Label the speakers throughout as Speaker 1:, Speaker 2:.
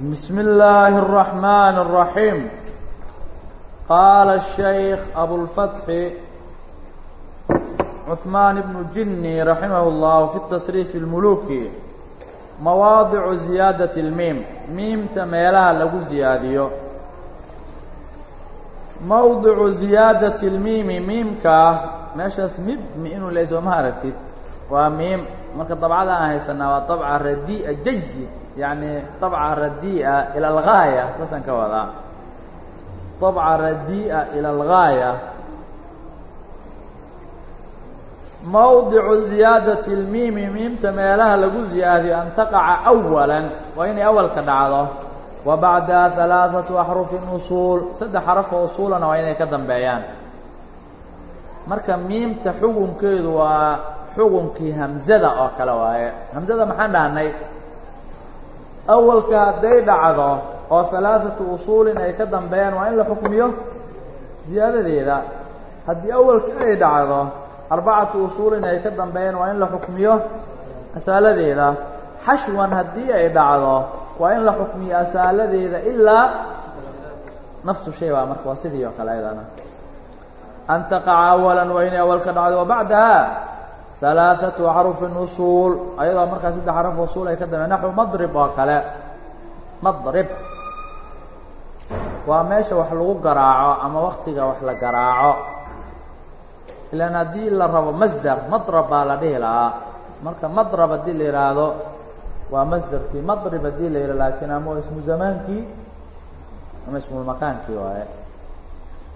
Speaker 1: بسم الله الرحمن الرحيم قال الشيخ أبو الفتح عثمان بن جني رحمه الله في التصريف الملوكي مواضع زيادة الميم miimta meelaha lagu ziyaadiyo mowdicu ziyaadati اlmiimi miimkaa meeshaas mid inuu le sooma aragtid waa miim marka dabcadan aan haysanaa waa abca radia jayid yani abca radia ila algaaya saasaan ka wadaa. Abca radia ila algaaya mawdicu ziyaadati lmiimi miimta meelaha lagu ziyaadiyo an taqaca awala waa inay awalka dhacdo. Wa bacdaha alaaثatu axrufin usuul saddex xarafoo usuulana waa inay ka dambeeyaan. Marka miimta xukunkeedu waa xugunkii hamzada oo kale waaye. Hamzada maxaan dhahnay? Awalka hadday dhacdo oo ثalaaثatu usuulin ay ka dambeeyaan waa in la xukmiyo ziyaadadeeda. Haddii awalka ay dhacdo arbacatu usuulin ay ka dambeeyaan waa in la xukmiyo asaaladeeda. Xashwan haddii ay dhacdo waa in la xukmiyo asaaladeeda ilaa nafsu shay baa marka waa sidii oo kale ayadana. An taqaca awalan waa inay awal ka dhacdo wabacdaha ثalaaثatu axrufin usuul ayadoo markaa saddex xaraf usuul ay ka dambeyan naxو madrib oo kale madrib waa meesha wax lagu garaaco ama waktiga wax la garaaco ilaan haddii la rabo masder madrab baa la dhihi lahaa marka madrab haddii la yidhaahdo waa masderkii madrib haddii la yidhah laakiin ama ismu zamaankii ama ismulmakaankii waaye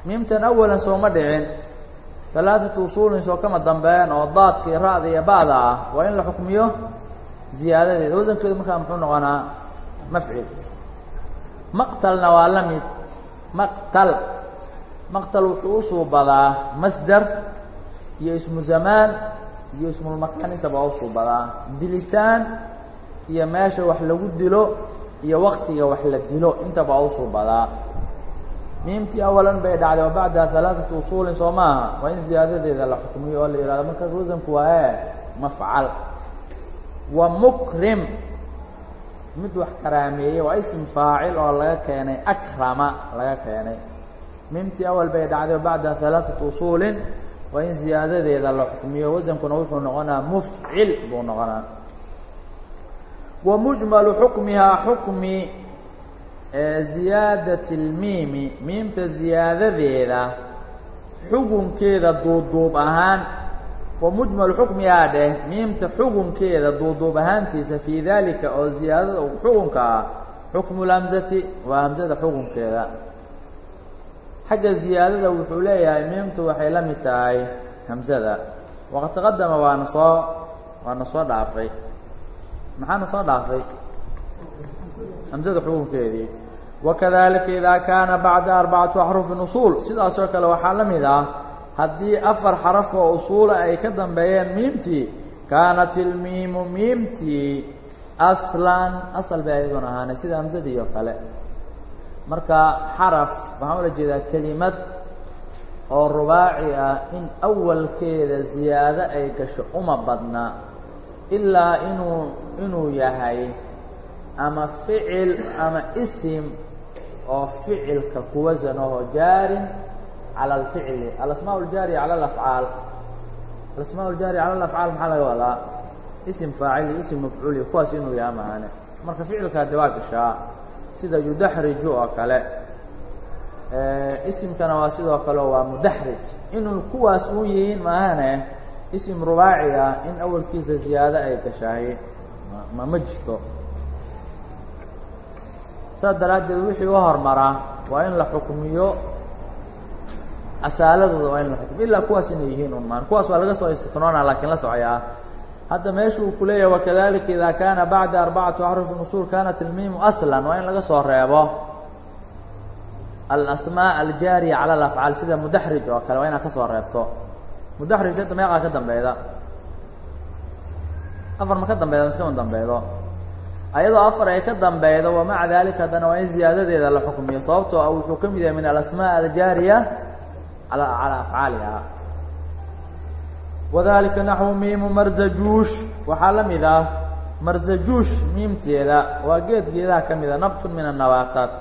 Speaker 1: miimtan awalan sooma dhicin alaaثatu usuulin soo kama dambeyn oo daadka iyo ra'da iyo ba'da ah. Waa in la xukmiyo ziyaadadeeda wasankeedu markaa muxuu noqonaa mafcil. Maqtalna waa la mid. Maqtal. Maqtal wuxuu u suubadaa masder iyo ismu zamaan iyo ismulmakaan intaba u suubadaa dilitaan iyo meesha wax lagu dilo iyo waktiga wax la dilo. Intaba u suubadaa miimtii awalan bay dhacday wa bacdaha alaaثatu usuulin soo maaha waa in ziyaadadeeda la xukmiyo oo la yihahdo marka rusanku waa e mafcal. Wa mukrim. Mid wax karaameeyey waa ism faacil oo laga keenay akrama laga keenay. Miimtii awal bay dhacday wa bacdaha alaaثatu usuulin waa in ziyaadadeeda la xukmiyo wasankuna wuxuu noqonaa mufcil buu noqonaa. Wa mujmalu xukmihaa xukmi ziyaadati اlmiimi miimta ziyaadadeeda xugunkeeda duuduub ahaan wa mujmalu xukmihaa dheh miimta xugunkeeda duuduub ahaantiisa fii dalika oo ziyaadada xugunka ah xukmu lhamzati waa hamzada xugunkeeda xagga ziyaadada wuxuu leeyahay miimtu waxay la mid tahay hamzada. Waqad taqadama waana soo waana soo dhaafay. Maxaana soo dhaafay hamzada xukunkeedii wakadalika idaa kaana bacda arbacatu axrufin usuul sidaasoo kale waxaa la mid ah haddii afar xaraf oo usuula ay ka dambeeyeen miimtii kaanat ilmiimu miimtii aslan asal bay ayaduna ahaanay sida hamzadii oo kale. Marka xaraf waxaan ula jeedaa kelimad oo rubaaci ah in awalkeeda ziyaado ay gasho uma badna ilaa inuu inuu yahay ama ficil ama isim oo ficilka kuwasan aho jaarin cala alficli. Alasmaa ljaariya cala alafcaal. Alasmaa ljaariya cala alafcaal maxaa laga wadaa? Isim faacil iyo isim mafcuul iyo kuwaas inuu yaha maane. Marka ficilkaa de waa gashaa sida yudaxriju oo kale isimkana waa sidoo kale waa mudaxrij. Inuu kuwaas u yihiin maahane isim rubaaci ah in awalkiisa ziyaado ay gashahay ma ma jirto saas daraaddeed wixii u hormaraa waa in la xukmiyo asaaladooda waa in la xukmiyo illaa kuwaas inay yihiin un maan kuwaas waa laga soo istinoona laakiin la socoyaa hadda meesha uu ku wakadalika idaa kaana bacda arbacatu axrufin usuul kanat ilmiimu aslan waa in laga soo reebo. Alasmaa aljaariya cala alafcaal sida mudaxrij oo kale waa inaad ka soo reebto. Mudaxrij hadda meeqaa ka dambeeda afar ma ka dambeeda iskama dambeedo ayadoo afar ay ka dambeydo wamaca dalika haddana waa in ziyaadadeeda la xukmiyo. Sababtoo ah wuxuu ka mid yahay min alasmaa aljaariya ala calaa afcaaliha. Wadalika naxwu miimu marzajuush. Waxaa la mid ah marsajuush miimteeda. Waa geed geedaha ka mida nabtun min annabaataat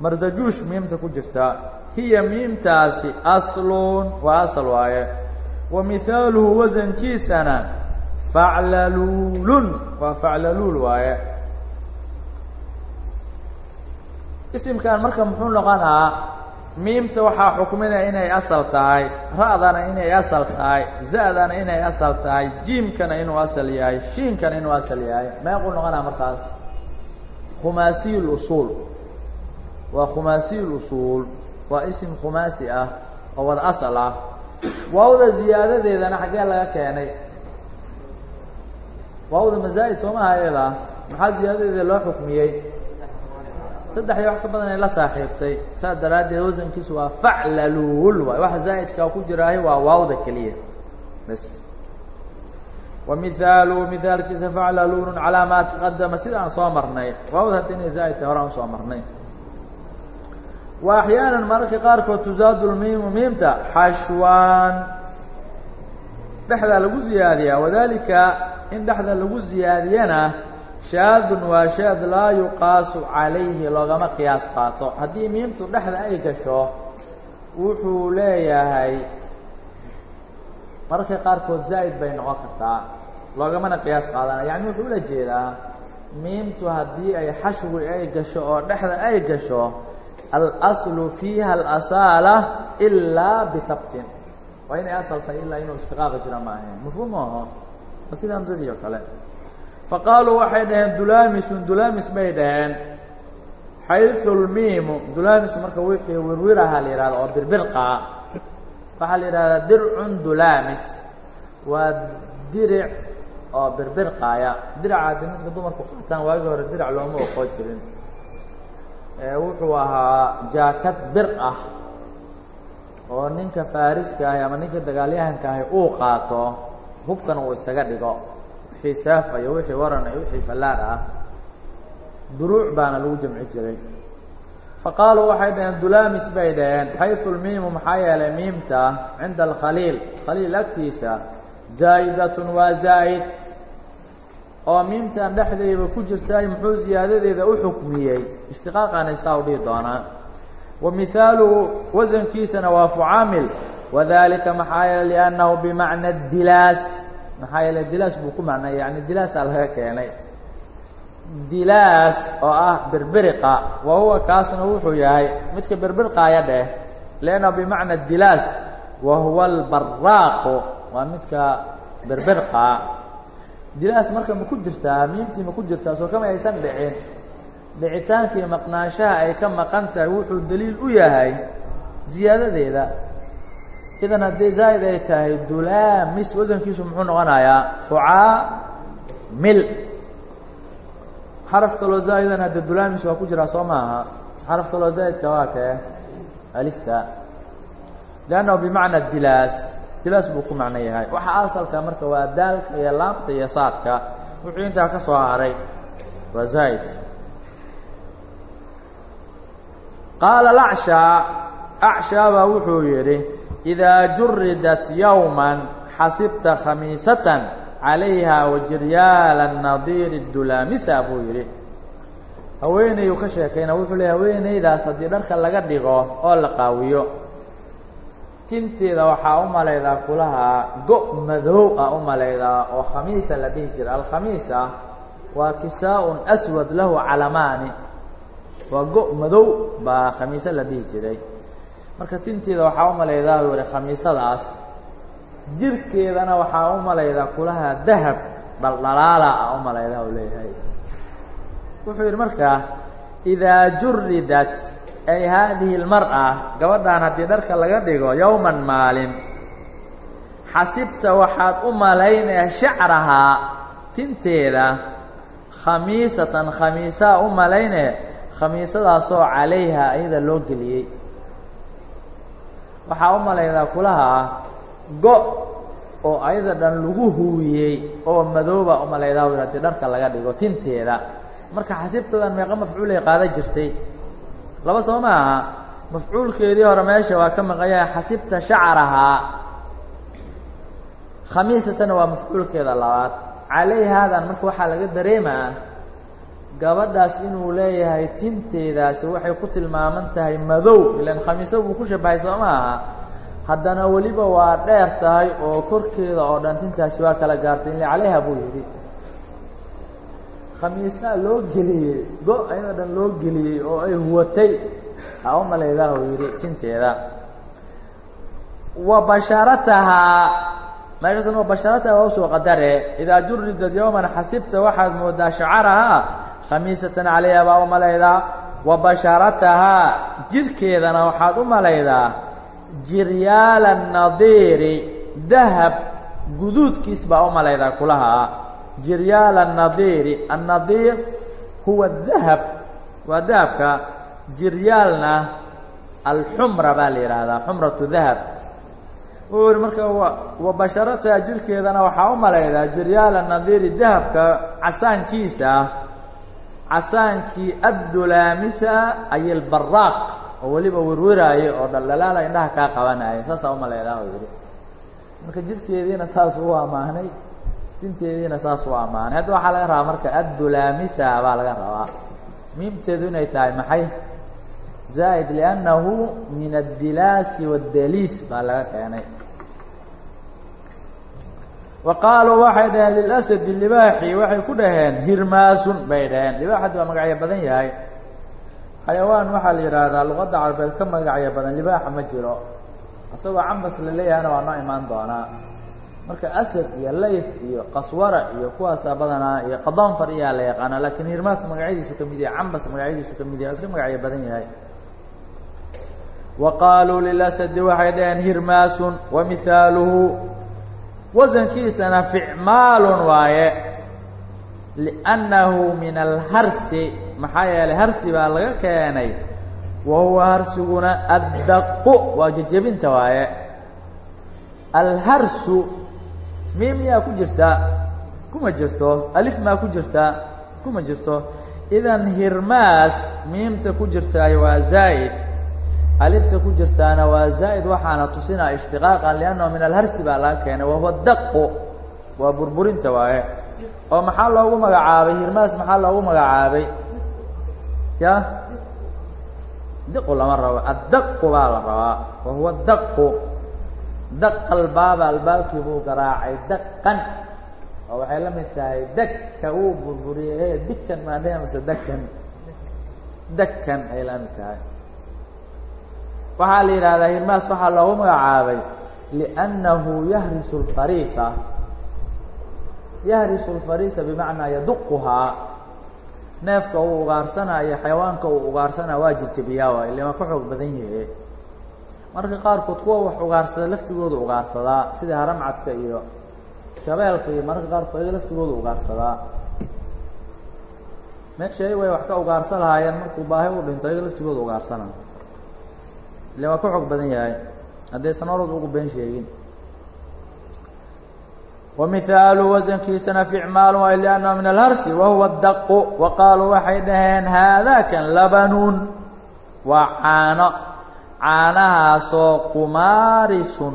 Speaker 1: marsajuush miimta ku jirta. Hiya miimtaasi aslun waa asal waaye. Wa mihaaluhu wasankiisana faclaluulun waa faclaluul waaye. Isimkan marka muxuu noqonaa miimta waxaa xukminaya inay asal tahay ra'dana inay asal tahay za-dana inay asal tahay jiimkana inuu asal yahay shiinkana inuu asal yahay. Meequu noqonaa markaas? Khumaasiy lusuul waa khumaasiy lusuul waa isim khumaasi ah oo wada asal ah. Waawda ziyaadadeedana xaggee laga keenay waawda mazaa'id soomaha ayada maxaa ziyaadadeeda loo xukmiyey? Saddex iyo wax ka badan ay la saaxiibtay. Saas daraaddeed wasankiisu waa faclaluul waay waxa zaa'idkaa ku jiraahay waa waawda keliya. Bas. Wa mihaaluhu mihaalkiisa faclaluulun calaa maa taqadama sida aan soo marnay. Waawda hadda inay zaa'idka hore aan u soo marnay. Wa axyaanan mararka qaarkood tusaadu lmiimu miimta xashwaan. Dhexdaa lagu ziyaadiyaa. Wadalika in dhexda lagu ziyaadiyana shaadun waa shaad laa yuqaasu calayhi loogama qiyaas qaato. Haddii miimtu dhexda ay gasho wuxuu leeyahay mararka qaarkood zaa'id bay noqon kartaa loogamana qiyaas qaadana. Yacni wuxuu ula jeedaa miimtu haddii ay xashwi ay gasho oo dhexda ay gasho alaslu fiiha alasaala ilaa bihabtin waa inay asal tahay ilaa inuu ishtiqaaqa jira ma ahayn mafhuum maaho sida hamsadii oo kale. Faqaaluu waxay dhaheen dulaamisun dulaamis bay dhaheen. Xayثu lmiimu dulaamis marka wixii wirwiraha la yihahdo oo birbirqaa waxaa la yidhahdaa dircun dulaamis. Waa diric oo birbirqaaya. Diraca de midka dumarku qaataan waagii hore dirac looma oqon jirin. Wuxuu ahaa jaakad bir ah oo ninka faariska ahi ama ninka dagaalyahanka ahi uu qaato hubkan uu isaga dhigo. Wixii saaf iyo wixii waran iyo wixii fallaar ah. Duruuc baana lagu jamci jiray. Faqaaluu waxay dhaheen dulaamis bay dhaheen xayثu lmiimu maxaa yeelay miimta cinda alkhaliil. Khaliil agtiisa zaa'idatun waa zaa'id. Oo miimtan dhexdayba ku jirtaay muxuu ziyaadadeeda u xukmiyey. Ishtiqaaqaana saa u dhihi doonaa. Wa mihaaluhu wasankiisana waa fucaamil wadalika maxaa yeelay liannahu bimacna dilaas maxaa yeelay dilaas buu ku macnay yani dilaasaa laga keenay dilaas oo ah birbiriqa wa huwa kaasna wuxuu yahay midka birbirqaaya dheh liannahu bimacna dilaas wa huwa albaraaqu waa midka birbirqa dilaas marka ma ku jirtaa miimtii ma ku jirtaa soo kama aysan dhicin dhicitaankii maqnaanshaha ay ka maqan tahay wuxuu daliil u yahay ziyaadadeeda idan haddii zaa'id ay tahay dulaamis wasankiisu muxuu noqonayaa? Fucaa mil. Xaraf kaloo zaa'idan hadde dulaamis waa ku jiraa soo maaha. Xaraf kaloo zaa'idka waa kee? Alifta. Liannahu bimacna dilaas. Dilaas buu ku macno yahay. Waxa asalka marka waa daalka iyo laamta iyo saadka. Wuxuu intaa ka soo haray waa zaa'id qaala acshaa baa wuxuu yidhi idaa juridat yowman xasibta khamiisatan calayha wajiryaala nadiiri dulaamisa buu yidhi haweenayu ka sheekayna wuxuu leeya haweenaydaas haddii dharka laga dhigo oo la qaawiyo tinteeda waxaa u malaydaa kulaha go' madow ah u malaydaa oo khamiisa la dhihi jira alkhamiisa waa kisaa-un aswad lahu calamaani waa go' madow baa khamiise la dhihi jiray marka tinteeda waxaa u malaydaa u yihi khamiisadaas. Jirkeedana waxaa u malaydaa kulaha dahab dhaldhalaala ah u malaydaa uu leeyahay. Wuxuu yidhi markaa idaa juridat ay haadihi اlmar'a gabadhan haddii dharka laga dhigo yowman maalin xasibta waxaad u malaynaya shacrahaa tinteeda khamiisatan khamiisaa u malaynaya khamiisadaasoo calayha ayada loo geliyey waxaa u malaydaa kulaha go' oo ayada dhan lagu huwiyey oo madooba u malaydaa wi haddii dharka laga dhigo tinteeda. Marka xasibtadan meeqa mafcuulay qaada jirtay. Laba soo ma aha mafcuulkeedii hore meesha waa ka maqan yahay xasibta shacrahaa khamiisatana waa mafcuulkeeda labaad. Calayhaadan marka waxaa laga dareemaa gabadhaas inuu leeyahay tinteedaasi waxay ku tilmaaman tahay madow. Ilaan khamiisa buu ku shabahay soo ma aha. Haddana weliba waa dheer tahay oo korkeeda oo dhan tintaasi waa kala gaartay ile calayha buu yidhi. Khamiisaa loo geliyey go ayadoo dhan loo geliyey oo ay huwatay. Ha u malaydaa uu yidhi tinteeda. Wa basharatahaa meeshaasna wa basharataha waa u soo qadare. Idaa juridad yowman xasibta waxaad moodaa shacarahaa khamiisatan calayha baa u malaydaa. Wa basharatahaa jirhkeedana waxaad u malaydaa. Jiryaala nadiiri dahab guduudkiis baa u malaydaa kulaha. Jiryaala nadiiri annadiir huwa dahab waa dahabka. Jiryaalna alxumra baa la yidhaahdaa xumratu dahab. Wuxuu marka wa basharataha jirhkeedana waxaa u malaydaa jiryaala nadiiri dahabka casaankiisa casaankii addulaamisa ay albaraaq oo weliba werweraaye oo dhaldhalaala indhaha kaa qabanaya saasaa u malaydaa u yihi marka jirkeediina saas u amaahnay tinteediina saas u ammaanay. Hadda waxaa laga rabaa marka addulaamisa baa laga rabaa. Miimteedu inay tahay maxay? Zaa'id liannahu min addilaasi waddaliis baa laga keenay wa qaaluu waxay dhaheen lilasadi libaaxi waxay ku dhaheen hirmaasun bay dhaheen. Libaaxad waa magacyo badan yahay. Xayawaan waxaa la yidhaahdaa luqadda carabeed ka magacyo badan libaaxa ma jiro. Isagoo cambas la leeyahayna waa noo imaan doonaa marka asad iyo layf iyo qaswara iyo kuwaasaa badanaa iyo qadanfar iyaa la yaqaana laakiin hirmaas magacyadiisu ka mid yahay cambas magacyadiisu ka mid yahay iska magacyo badan yahay. Wa qaaluu lilasadi waxay dhaheen hirmaasun wa mihaaluhu wasankiisana ficmaalun waaye. Liannahu min alharsi maxaa yeelay harsi baa laga keenay. Wa huwa harsiguna addaqu waa jejebinta waaye. Alharsu miim miyaa ku jirta kuma jirto. Alif maa ku jirta kuma jirto. Idan hirmaas miimta ku jirtaay waa zaa'id alifta ku jirtaana waa zaa'id waxaana tusinaa ishtiqaaqan liannahu min alharsi baa laga keenay wahuwa daqu waa burburinta waaye. oo maxaa loogu magacaabay hirmaas maxaa loogu magacaabay? Ya? Diqu lama rabo addaqu baa la rabaa wahuwa daqu. Daqa albaaba albaabkii buu garaacay daqan. oo waxay la mid tahay dagka wuu burburiyey dikan mase dakan dakan ayay la mid tahay waxaa la yidhahdaa hirmaas waxaa loogu magacaabay liannahu yahrisu lfariisa yahrisu lfariisa bimacnaa yaduquhaa neefka uu ugaarsanaayo xayawaanka uu ugaarsanaya waa jejebiyaa waay ilama ka xoog badan yahe marka qaarkood kuwa wax ugaarsada laftigooda ugaarsadaa sida haramcadka iyo shabeelka iyo mararka qaarkood ayaga laftigooda ugaarsadaa meesha ay way wax ka ugaarsan lahaayeen markuu baahi u dhinto ayaga laftigooda ugaarsana ile waa ka xoog badan yahay. Haddaysan orod ugu been sheegin. Wa mihaalu wasankiisana ficmaalu waay liannahu min alharsi wa huwa daqu wa qaaluu waxay dhaheen haadakan labanuun waa caano. Caanahaasoo qumaarisun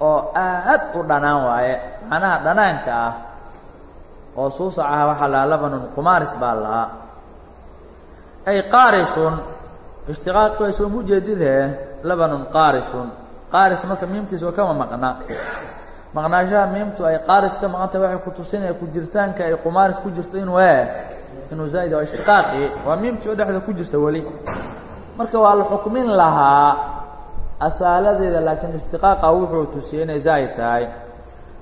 Speaker 1: oo aad u dhanaan waaye. Caanaha dhanaanka ah oo suusac ah waxaa lahaa labanun qumaaris baa lahaa. Ay qaarisun ishtiqaaqi way soo mujeedidee labanun qaarisun. Qaaris marka miimtiisa oo kama maqna. Maqnaashaha miimtu ay qaaris ka maqan tahay waxay ku tusinaya ku jirtaanka ay qumaaris ku jirto inuu e inuu zaa'id waa ishtiqaaqi. Waa miimtii oo dhexda ku jirta weli. Marka waa la xukmin lahaa asaaladeeda laakiin ishtiqaaqa wuxuu tusiyey inay zaa'id tahay.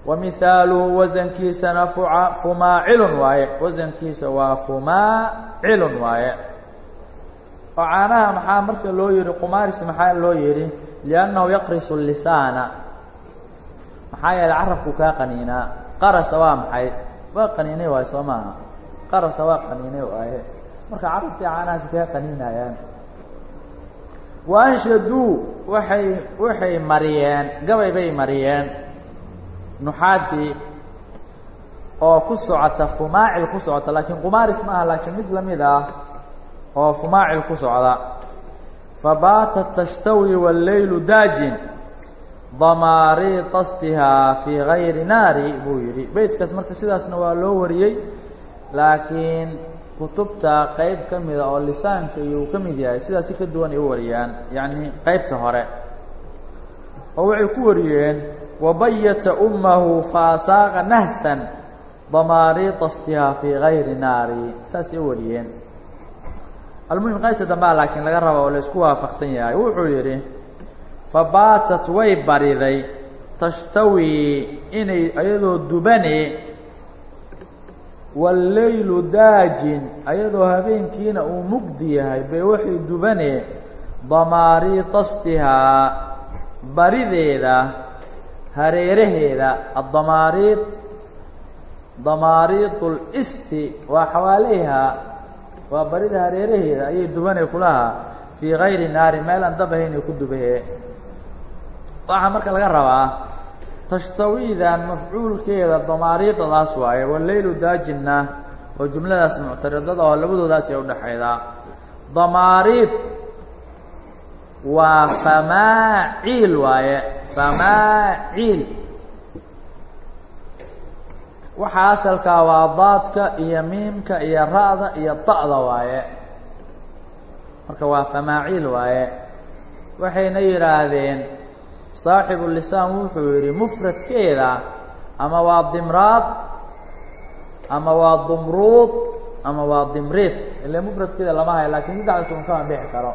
Speaker 1: Wa mihaaluhu wasankiisana fumaacilun waaye. Wasankiisa waa fumaacilun waaye oo caanaha maxaa marka loo yihi qumaaris maxaa loo yihi liannahu yaqrisu lisaana maxaa yeelay carabku kaa qaniinaa qarasa waa maxay? Waa qaniinay waaye soo maaha. Qarasa waa qaniinay waaye. Marka carabkii caanahaasi kaa qaniinayaan. Wa anshaduu waxay waxay mariyeen gabay bay mariyeen. Nuxaadii oo ku socota fumaacil ku socota laakiin qumaaris ma laakiin mid la mid ah oo fumaacil ku socda. Fabaatat tashtawi walleylu daajin damaariitastihaa fii gayri naari buu yidhi. Beytkaas marka sidaasna waa loo wariyey laakiin kutubta qayb ka mida oo lisaanka iyuu ka mid yahay sidaas si ka duwan ay wariyaan yacni qaybta hore. Oo waxay ku wariyeen wabayata ummahu faasaaqa nahsan damaariitastihaa fii gayri naari. Saasay u wariyeen almuhim qaybta dambaa laakiin laga raba oo la isku waafaqsan yahay wuxuu yidhi fabaatat way bariday tashtawii inay ayadoo dubane walleylu daajin ayadoo habeenkiina uu mugdi yahay bay waxay dubane damaariitastihaa barideeda hareeraheeda addamaariid damaariidu listi waa xawaaleyha waa barida hareeraheeda ayay dubanay kulahaa fii gayri naari meel aan dab ahayn ay ku dubahe waxaa marka laga rabaa tashtawiidan mafcuulkeeda damaariidadaas waaye waleylu daajinna oo jumladaas muctaridada oo labadoodaas ay udhexaydaa damaariid waa famaaciil waaye famaaciil waxaa asalkaa waa daadka iyo miimka iyo ra'da iyo ta'da waaye. Marka waa famaaciil waaye. Waxayna yidhaahdeen saaxibu lisaan wuxuu yidhi mufradkeeda ama waa dimraad ama waa dumruud ama waa dimriid. Ile mufradkeeda lama hayo lakiin saddexdaas un kama bixi karo.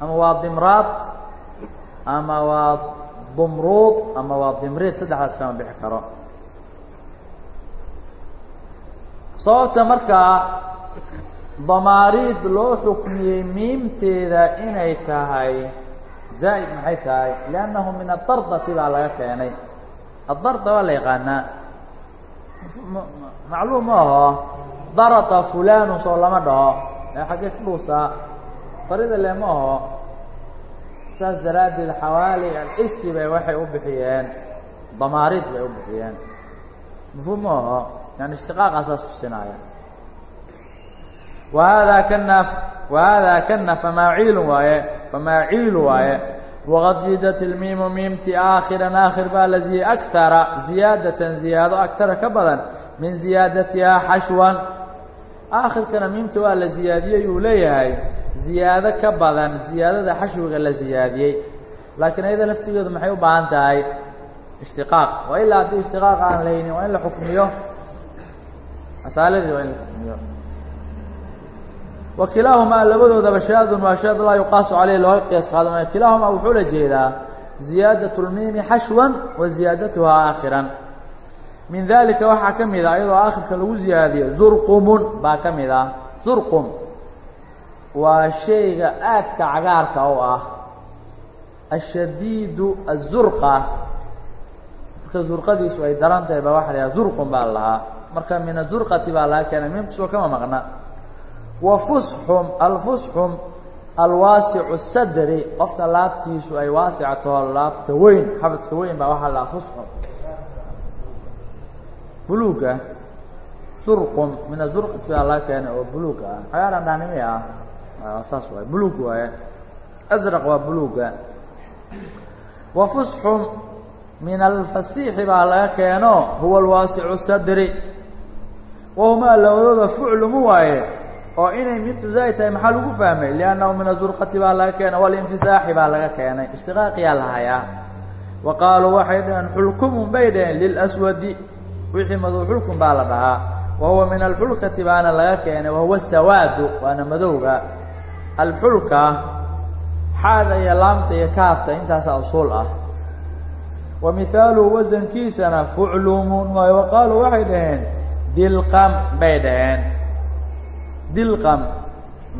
Speaker 1: Ama waa dimraad ama waa dumruud ama waa dimriid saddexdaas kama bixi karo sababta markaa damaariid loo xukmiyey miimteeda inay tahay zaa'id maxay tahay? Liannahu min adardati baa laga keenay. Addarda waa la yaqaanaa. Macluum ma aho darata fulanu soo lama dhaho. Ee xaggee ku dhuusaa barida le ma aho saas daraaddeed xawaali alisti bay waxay u bixiyeen. Damaariid bay u bixiyeen. Mafhuum ma aho yani ishtiqaaqaasaas tusinaya wahaadaa kana wahaadaa kana famaaciilu waaye famaaciilu waaye waqad ziidat ilmiimu miimti aakhiran aakhir baa la ziyey akara ziyaadatan ziyaado akara ka badan min ziyaadatihaa xashwan aakhirkana miimta waa la ziyaadiyey uu leeyahay ziyaado ka badan ziyaadada xashwiga la ziyaadiyey laakiin ayada laftigeedu maxay u baahan tahay ishtiqaaq waa ilaa haddii ishtiqaaq aan lahaynin waa in la xukmiyo asaaladii waa in wa kilaahumaa labadoodaba shaadun waa shaad laa yuqaasu caleyh looga qiyaas qaadamayo kilaahumaa wuxuu la jeedaa ziyaadat lmiimi xashwan wa ziyaadatuhaa aakhiran. Min dalika waxaa ka mid ah iyadoo aakhirka lagu ziyaadiyo zurqumun baa ka mid ah. Zurqum waa shayga aadka cagaarka u ah. Ashadiidu azurqa marka zurqadiisu ay daran tahay baa waxa la yhaha zurqum baa lahaa marka min azurqati baa laga keenay miimkusoo kama maqna. Wa fusxum alfusxum alwaasicu sadri qofka laabtiisu ay waasicatoo laabta weyn xabadka weyn baa waxaa lahaa fusxum buluuga zurqum min azurqati baa laga keenay oo buluuga ah. Xagaaran dhaanimi ah. Saas waay. Buluug waaye. Asraq wa fusxum min alfasiixi baa laga keeno huwa alwaasicu sadri wahumaa labadooda fuclumu waaye oo inay miimtu zaa'id tahay maxaa lagu fahmay? Liannahu min azurqati baa laga keenay walinfisaaxi baa laga keenay. Ishtiqaaqiyaa la hayaa. Wa qaaluu waxay dhaheen xulkumun bay dhaheen lilaswadi wixii madow xulkum baa la dhahaa. Wa huwa min alxulkati baana laga keenay wahuwa sawaadu waana madowga. Alxulka xaada iyo laamta iyo kaafta intaasaa usuul ah. Wa mihaaluhu wasankiisana fuclumun waayo wa dhaheen dilqam bay dhaheen dilqam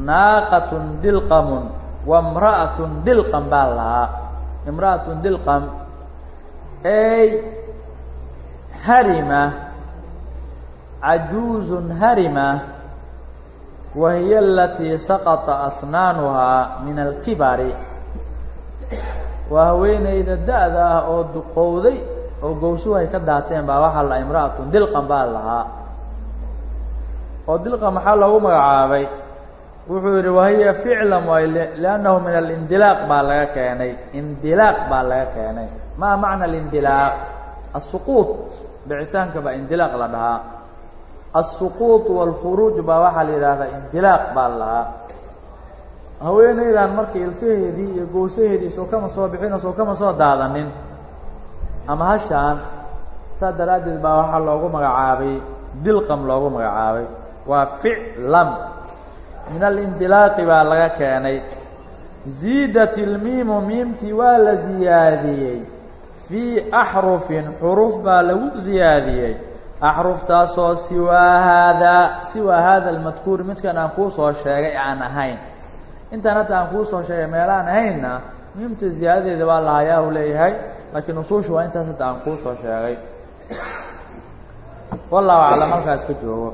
Speaker 1: naaqatun dilqamun wa imra'atun dilqam baa lahaa imra'atun dilqam ey harima cajuuzun harima wa hiya alatii saqata asnaanuhaa min alkibari. Waa haweenayda da-da ah oo duqowday oo gowsuhu ay ka daateen baa waxaa la imra'atun dilqam baa lahaa oo dilqa maxaa loogu magacaabay? Wuxuu yidhi wahiya ficlan waay liannahu min alindilaaq baa laga keenay. Indilaaq baa laga keenay. Maa macna alindilaaq asuquud dhicitaanka baa indilaaq la dhahaa. Alsuquud waalkhuruuj baa waxaa la yidhaahdaa indilaaq baa la lahaa haweenaydan markii ilkaheedii iyo goosaheedii soo kama soo bixinoo soo kama soo daadanin ama hashaan saas daraaddeed baa waxaa loogu magacaabay dilqam loogu magacaabay waa ficlam. Min alindilaaqi baa laga keenay. Ziidat ilmiimu miimtii waa la ziyaadiyey. Fii axrufin xuruf baa lagu ziyaadiyey. Axruftaasoo siwaa haadaa siwaa haada almadkuur midkan aan kuu soo sheegay aan ahayn. Intaan hadda aan kuu soo sheegay meelaan ahaynna miimta ziyaadadeeda baa lahayaa u leeyahay laakiin usuushu waa intaas hadda aan kuu soo sheegay. Wallahu aclam halkaas ka joogo